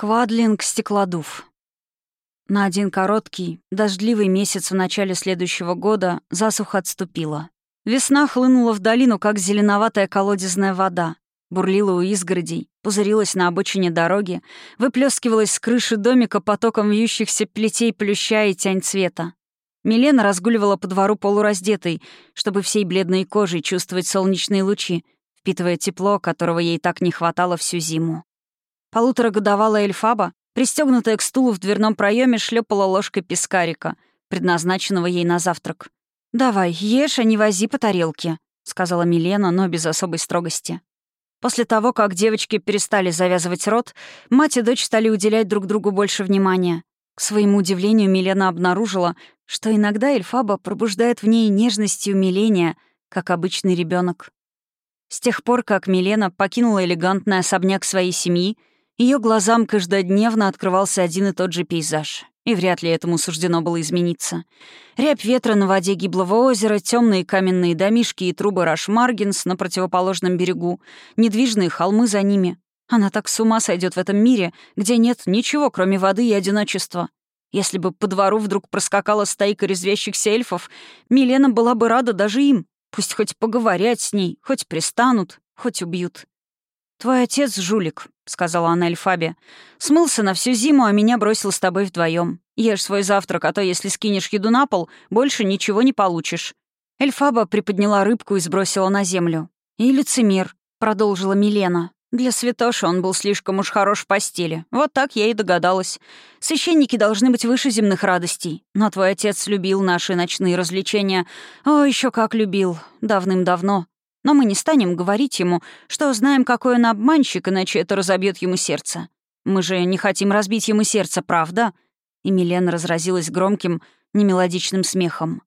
Квадлинг стеклодув. На один короткий, дождливый месяц в начале следующего года засуха отступила. Весна хлынула в долину, как зеленоватая колодезная вода. Бурлила у изгородей, пузырилась на обочине дороги, выплескивалась с крыши домика потоком вьющихся плетей плюща и тянь цвета. Милена разгуливала по двору полураздетой, чтобы всей бледной кожей чувствовать солнечные лучи, впитывая тепло, которого ей так не хватало всю зиму. Полуторагодовалая Эльфаба, пристегнутая к стулу в дверном проеме, шлепала ложкой пескарика, предназначенного ей на завтрак. «Давай, ешь, а не вози по тарелке», — сказала Милена, но без особой строгости. После того, как девочки перестали завязывать рот, мать и дочь стали уделять друг другу больше внимания. К своему удивлению, Милена обнаружила, что иногда Эльфаба пробуждает в ней нежность и умиление, как обычный ребенок. С тех пор, как Милена покинула элегантный особняк своей семьи, ее глазам каждодневно открывался один и тот же пейзаж. И вряд ли этому суждено было измениться. Рябь ветра на воде гиблого озера, темные каменные домишки и трубы Рашмаргенс на противоположном берегу, недвижные холмы за ними. Она так с ума сойдет в этом мире, где нет ничего, кроме воды и одиночества. Если бы по двору вдруг проскакала стайка резвящихся эльфов, Милена была бы рада даже им. Пусть хоть поговорять с ней, хоть пристанут, хоть убьют. «Твой отец — жулик», — сказала она Эльфабе. «Смылся на всю зиму, а меня бросил с тобой вдвоем. Ешь свой завтрак, а то, если скинешь еду на пол, больше ничего не получишь». Эльфаба приподняла рыбку и сбросила на землю. «И лицемер», — продолжила Милена. «Для святоши он был слишком уж хорош в постели. Вот так я и догадалась. Священники должны быть выше земных радостей. Но твой отец любил наши ночные развлечения. О, еще как любил. Давным-давно. Но мы не станем говорить ему, что знаем, какой он обманщик, иначе это разобьет ему сердце. Мы же не хотим разбить ему сердце, правда?» И Милена разразилась громким, немелодичным смехом.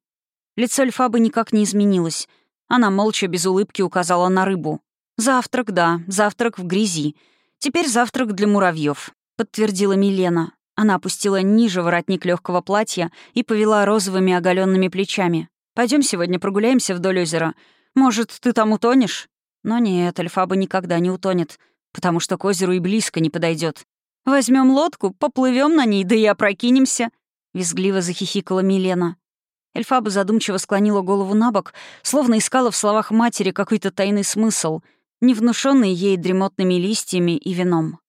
Лицо Эльфабы никак не изменилось. Она молча, без улыбки указала на рыбу. «Завтрак, да, завтрак в грязи. Теперь завтрак для муравьев, подтвердила Милена. Она опустила ниже воротник легкого платья и повела розовыми оголенными плечами. Пойдем сегодня прогуляемся вдоль озера. Может, ты там утонешь? Но нет, Альфаба никогда не утонет, потому что к озеру и близко не подойдет. Возьмем лодку, поплывем на ней, да и опрокинемся. Визгливо захихикала Милена. Эльфаба задумчиво склонила голову на бок, словно искала в словах матери какой-то тайный смысл, не внушенный ей дремотными листьями и вином.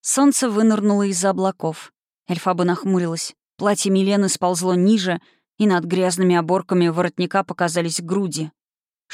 Солнце вынырнуло из-за облаков. Эльфаба нахмурилась. Платье Милены сползло ниже, и над грязными оборками воротника показались груди.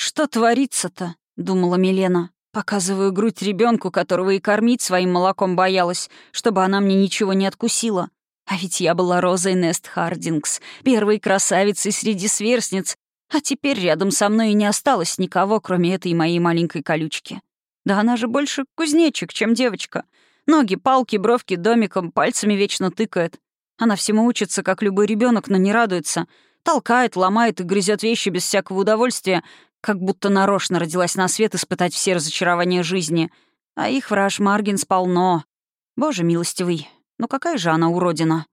«Что творится-то?» — думала Милена. «Показываю грудь ребенку, которого и кормить своим молоком боялась, чтобы она мне ничего не откусила. А ведь я была Розой Нест Хардингс, первой красавицей среди сверстниц, а теперь рядом со мной и не осталось никого, кроме этой моей маленькой колючки. Да она же больше кузнечик, чем девочка. Ноги, палки, бровки домиком, пальцами вечно тыкает. Она всему учится, как любой ребенок, но не радуется. Толкает, ломает и грызет вещи без всякого удовольствия, как будто нарочно родилась на свет испытать все разочарования жизни. А их враж Маргинс полно. Боже милостивый, ну какая же она уродина.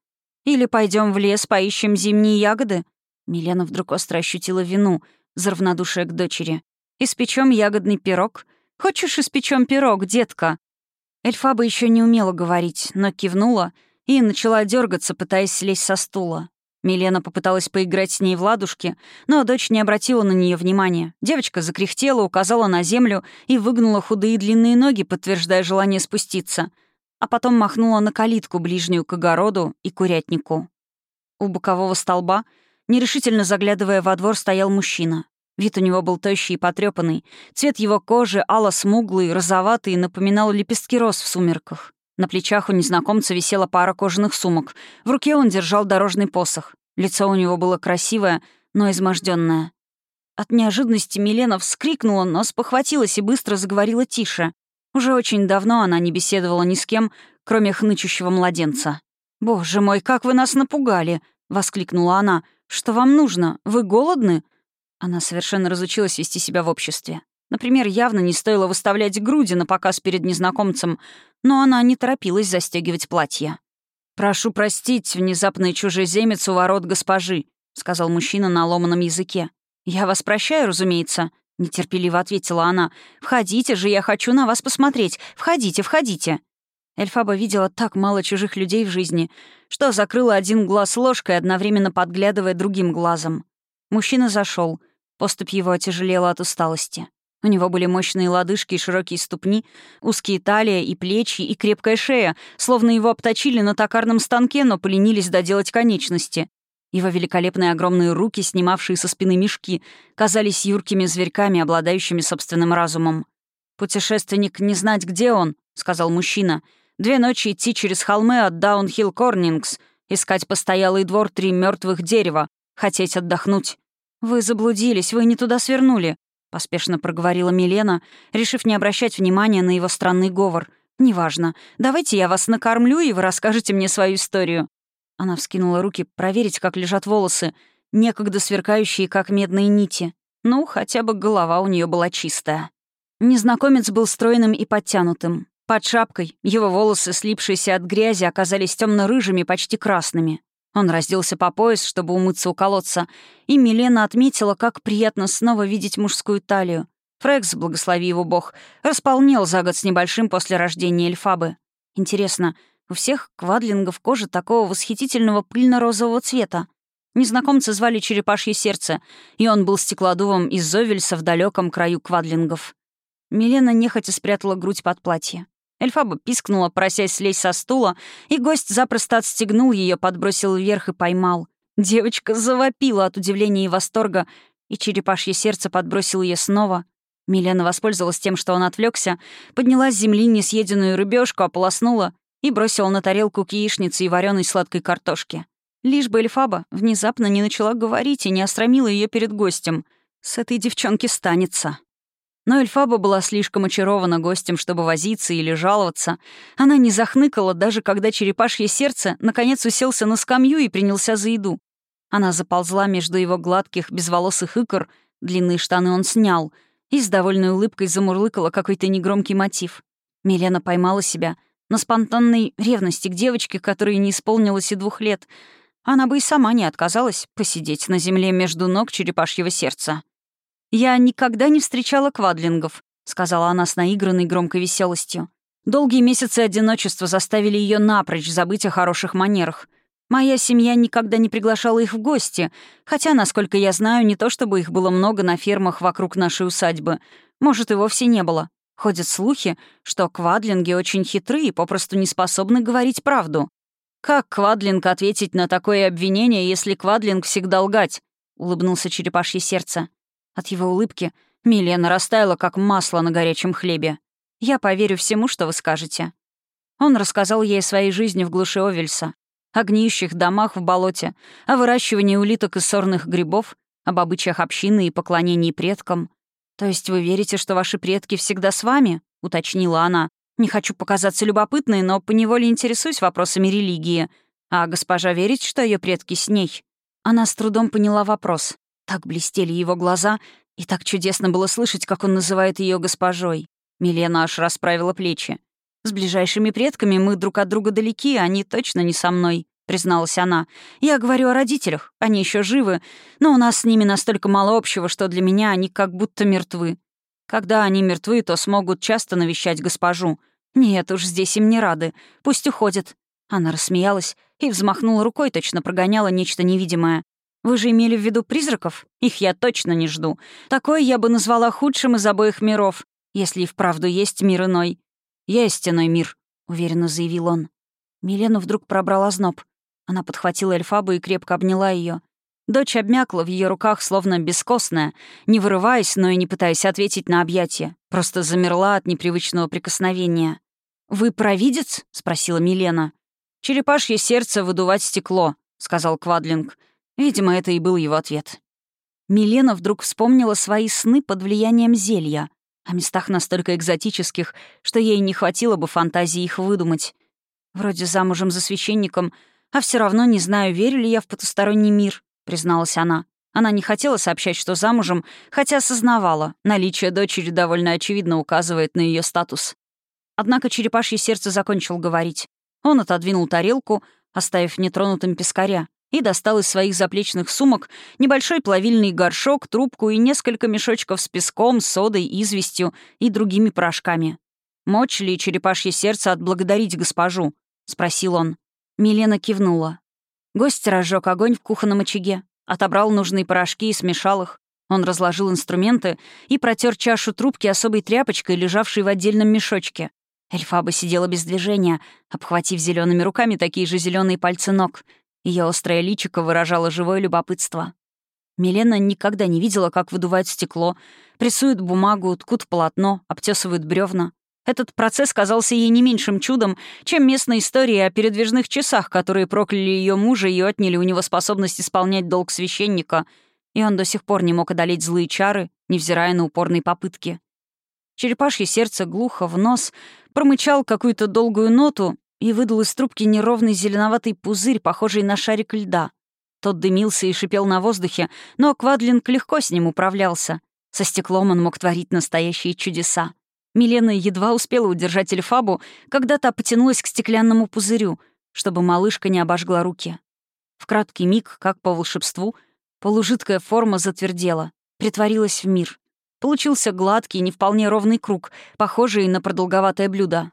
Или пойдем в лес, поищем зимние ягоды? Милена вдруг остро ощутила вину за равнодушие к дочери. «Испечем ягодный пирог? Хочешь, испечем пирог, детка?» Эльфаба еще не умела говорить, но кивнула и начала дергаться, пытаясь слезть со стула. Милена попыталась поиграть с ней в ладушки, но дочь не обратила на нее внимания. Девочка закряхтела, указала на землю и выгнула худые длинные ноги, подтверждая желание спуститься. А потом махнула на калитку, ближнюю к огороду и курятнику. У бокового столба, нерешительно заглядывая во двор, стоял мужчина. Вид у него был тощий и потрепанный. Цвет его кожи ало-смуглый, розоватый, напоминал лепестки роз в сумерках. На плечах у незнакомца висела пара кожаных сумок. В руке он держал дорожный посох. Лицо у него было красивое, но изможденное. От неожиданности Милена вскрикнула, но спохватилась и быстро заговорила тише. Уже очень давно она не беседовала ни с кем, кроме хнычущего младенца. «Боже мой, как вы нас напугали!» — воскликнула она. «Что вам нужно? Вы голодны?» Она совершенно разучилась вести себя в обществе. Например, явно не стоило выставлять груди на показ перед незнакомцем, но она не торопилась застегивать платье. «Прошу простить, внезапный чужеземец у ворот госпожи», — сказал мужчина на ломаном языке. «Я вас прощаю, разумеется», — нетерпеливо ответила она. «Входите же, я хочу на вас посмотреть. Входите, входите». Эльфаба видела так мало чужих людей в жизни, что закрыла один глаз ложкой, одновременно подглядывая другим глазом. Мужчина зашел. Поступь его отяжелела от усталости. У него были мощные лодыжки широкие ступни, узкие талия и плечи, и крепкая шея, словно его обточили на токарном станке, но поленились доделать конечности. Его великолепные огромные руки, снимавшие со спины мешки, казались юркими зверьками, обладающими собственным разумом. «Путешественник не знать, где он», — сказал мужчина. «Две ночи идти через холмы от Даунхилл Корнингс, искать постоялый двор три мертвых дерева, хотеть отдохнуть». «Вы заблудились, вы не туда свернули», — поспешно проговорила Милена, решив не обращать внимания на его странный говор. «Неважно. Давайте я вас накормлю, и вы расскажете мне свою историю». Она вскинула руки проверить, как лежат волосы, некогда сверкающие, как медные нити. Ну, хотя бы голова у нее была чистая. Незнакомец был стройным и подтянутым. Под шапкой его волосы, слипшиеся от грязи, оказались темно рыжими почти красными. Он разделся по пояс, чтобы умыться у колодца, и Милена отметила, как приятно снова видеть мужскую талию. Фрекс, благослови его бог, располнел за год с небольшим после рождения Эльфабы. Интересно, у всех квадлингов кожа такого восхитительного пыльно-розового цвета. Незнакомца звали Черепашье сердце, и он был стеклодувом из Зовельса в далеком краю квадлингов. Милена нехотя спрятала грудь под платье. Эльфаба пискнула, просясь слезть со стула, и гость запросто отстегнул ее, подбросил вверх и поймал. Девочка завопила от удивления и восторга, и черепашье сердце подбросил ее снова. Милена воспользовалась тем, что он отвлекся, подняла с земли несъеденную рыбешку, ополоснула и бросила на тарелку яичницы и вареной сладкой картошки. Лишь бы Эльфаба внезапно не начала говорить и не остромила ее перед гостем. С этой девчонки станется. Но Эльфаба была слишком очарована гостем, чтобы возиться или жаловаться. Она не захныкала, даже когда черепашье сердце наконец уселся на скамью и принялся за еду. Она заползла между его гладких, безволосых икр, длинные штаны он снял, и с довольной улыбкой замурлыкала какой-то негромкий мотив. Милена поймала себя на спонтанной ревности к девочке, которой не исполнилось и двух лет. Она бы и сама не отказалась посидеть на земле между ног черепашьего сердца. «Я никогда не встречала квадлингов», — сказала она с наигранной громкой веселостью. Долгие месяцы одиночества заставили ее напрочь забыть о хороших манерах. Моя семья никогда не приглашала их в гости, хотя, насколько я знаю, не то чтобы их было много на фермах вокруг нашей усадьбы. Может, и вовсе не было. Ходят слухи, что квадлинги очень хитры и попросту не способны говорить правду. «Как квадлинг ответить на такое обвинение, если квадлинг всегда лгать?» — улыбнулся черепашье сердце. От его улыбки Милена растаяла, как масло на горячем хлебе. «Я поверю всему, что вы скажете». Он рассказал ей о своей жизни в глуши Овельса, о гниющих домах в болоте, о выращивании улиток и сорных грибов, об обычаях общины и поклонении предкам. «То есть вы верите, что ваши предки всегда с вами?» — уточнила она. «Не хочу показаться любопытной, но поневоле интересуюсь вопросами религии. А госпожа верит, что ее предки с ней?» Она с трудом поняла вопрос. Так блестели его глаза, и так чудесно было слышать, как он называет ее госпожой. Милена аж расправила плечи. «С ближайшими предками мы друг от друга далеки, они точно не со мной», — призналась она. «Я говорю о родителях, они еще живы, но у нас с ними настолько мало общего, что для меня они как будто мертвы. Когда они мертвы, то смогут часто навещать госпожу. Нет уж, здесь им не рады, пусть уходят». Она рассмеялась и взмахнула рукой, точно прогоняла нечто невидимое. Вы же имели в виду призраков? Их я точно не жду. Такое я бы назвала худшим из обоих миров, если и вправду есть мир иной. Есть иной мир, уверенно заявил он. Милену вдруг пробрала зноб. Она подхватила Эльфабу и крепко обняла ее. Дочь обмякла в ее руках, словно бескостная, не вырываясь, но и не пытаясь ответить на объятие. Просто замерла от непривычного прикосновения. «Вы провидец?» — спросила Милена. «Черепашье сердце выдувать стекло», — сказал Квадлинг. Видимо, это и был его ответ. Милена вдруг вспомнила свои сны под влиянием зелья, о местах настолько экзотических, что ей не хватило бы фантазии их выдумать. Вроде замужем за священником, а все равно не знаю, верю ли я в потусторонний мир, призналась она. Она не хотела сообщать, что замужем, хотя осознавала, наличие дочери довольно очевидно указывает на ее статус. Однако черепашье сердце закончил говорить. Он отодвинул тарелку, оставив нетронутым пескаря, и достал из своих заплечных сумок небольшой плавильный горшок, трубку и несколько мешочков с песком, содой, известью и другими порошками. «Мочь ли черепашье сердце отблагодарить госпожу?» — спросил он. Милена кивнула. Гость разжег огонь в кухонном очаге, отобрал нужные порошки и смешал их. Он разложил инструменты и протер чашу трубки особой тряпочкой, лежавшей в отдельном мешочке. Эльфаба сидела без движения, обхватив зелеными руками такие же зеленые пальцы ног. Ее острое личико выражало живое любопытство. Милена никогда не видела, как выдувают стекло, прессуют бумагу, ткут полотно, обтесывают бревна. Этот процесс казался ей не меньшим чудом, чем местная история о передвижных часах, которые прокляли ее мужа и отняли у него способность исполнять долг священника, и он до сих пор не мог одолеть злые чары, невзирая на упорные попытки. Черепашье сердце глухо в нос промычал какую-то долгую ноту и выдал из трубки неровный зеленоватый пузырь, похожий на шарик льда. Тот дымился и шипел на воздухе, но Квадлинг легко с ним управлялся. Со стеклом он мог творить настоящие чудеса. Милена едва успела удержать Эльфабу, когда та потянулась к стеклянному пузырю, чтобы малышка не обожгла руки. В краткий миг, как по волшебству, полужидкая форма затвердела, притворилась в мир. Получился гладкий, не вполне ровный круг, похожий на продолговатое блюдо.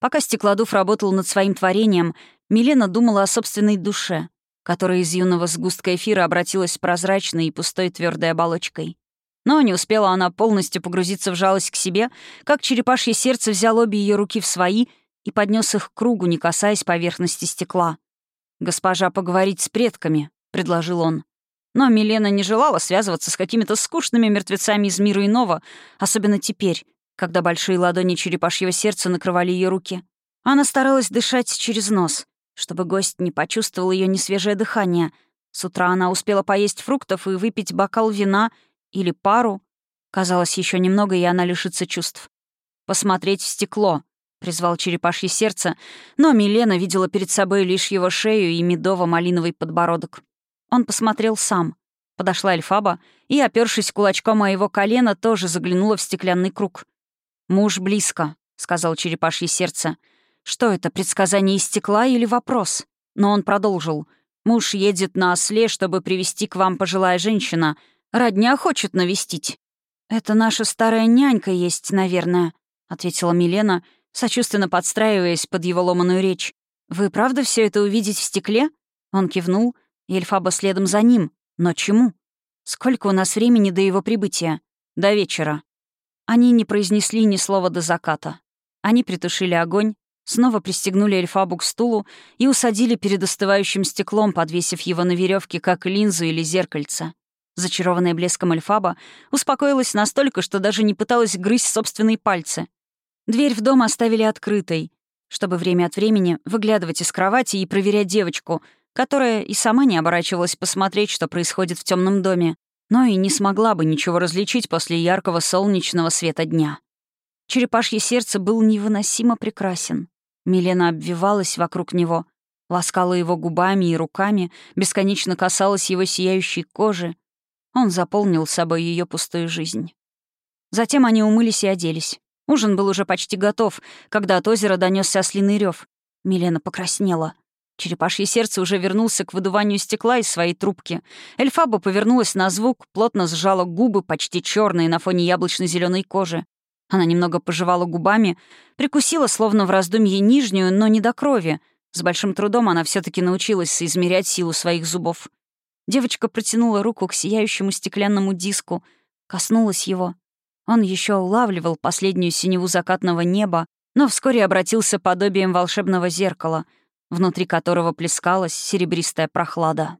Пока Стеклодув работал над своим творением, Милена думала о собственной душе, которая из юного сгустка эфира обратилась прозрачной и пустой твердой оболочкой. Но не успела она полностью погрузиться в жалость к себе, как черепашье сердце взял обе ее руки в свои и поднес их к кругу, не касаясь поверхности стекла. «Госпожа, поговорить с предками», — предложил он. Но Милена не желала связываться с какими-то скучными мертвецами из мира иного, особенно теперь, когда большие ладони черепашьего сердца накрывали ее руки. Она старалась дышать через нос, чтобы гость не почувствовал ее несвежее дыхание. С утра она успела поесть фруктов и выпить бокал вина или пару. Казалось, еще немного, и она лишится чувств. «Посмотреть в стекло», — призвал черепашье сердце, но Милена видела перед собой лишь его шею и медово-малиновый подбородок. Он посмотрел сам. Подошла Эльфаба и, опёршись кулачком моего колена, тоже заглянула в стеклянный круг. «Муж близко», — сказал черепашье сердце. «Что это, предсказание из стекла или вопрос?» Но он продолжил. «Муж едет на осле, чтобы привести к вам пожилая женщина. Родня хочет навестить». «Это наша старая нянька есть, наверное», — ответила Милена, сочувственно подстраиваясь под его ломаную речь. «Вы правда все это увидеть в стекле?» Он кивнул, и Эльфаба следом за ним. Но чему? Сколько у нас времени до его прибытия? До вечера. Они не произнесли ни слова до заката. Они притушили огонь, снова пристегнули Эльфабу к стулу и усадили перед остывающим стеклом, подвесив его на веревке, как линзу или зеркальце. Зачарованная блеском Эльфаба успокоилась настолько, что даже не пыталась грызть собственные пальцы. Дверь в дом оставили открытой, чтобы время от времени выглядывать из кровати и проверять девочку — которая и сама не оборачивалась посмотреть, что происходит в темном доме, но и не смогла бы ничего различить после яркого солнечного света дня. Черепашье сердце был невыносимо прекрасен. Милена обвивалась вокруг него, ласкала его губами и руками, бесконечно касалась его сияющей кожи. Он заполнил собой ее пустую жизнь. Затем они умылись и оделись. Ужин был уже почти готов, когда от озера донесся ослиный рев. Милена покраснела. Черепашье сердце уже вернулся к выдуванию стекла из своей трубки. Эльфаба повернулась на звук, плотно сжала губы, почти черные на фоне яблочно зеленой кожи. Она немного пожевала губами, прикусила, словно в раздумье, нижнюю, но не до крови. С большим трудом она все таки научилась соизмерять силу своих зубов. Девочка протянула руку к сияющему стеклянному диску, коснулась его. Он еще улавливал последнюю синеву закатного неба, но вскоре обратился подобием волшебного зеркала — внутри которого плескалась серебристая прохлада.